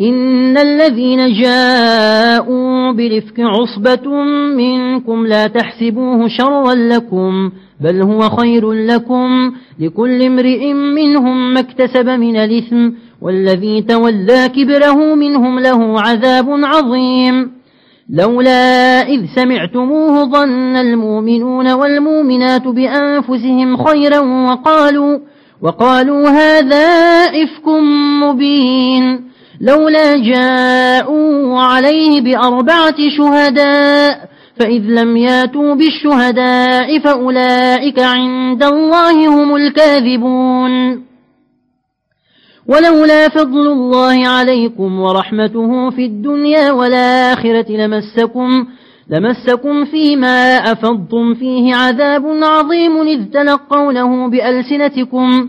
إن الذين جاءوا برفك عصبة منكم لا تحسبوه شرا لكم بل هو خير لكم لكل امرئ منهم ما اكتسب من الإثم والذي تولى كبره منهم له عذاب عظيم. لولا إذ سمعتموه ظن المؤمنون والمؤمنات بأنفسهم خيرا وقالوا وقالوا هذا إفك مبين. لولا جاءوا عليه بأربعة شهداء فإذ لم ياتوا بالشهداء فأولئك عند الله هم الكاذبون. ولولا فضل الله عليكم ورحمته في الدنيا والآخرة لمسكم لمسكم فيما أفضتم فيه عذاب عظيم إذ تلقونه بألسنتكم.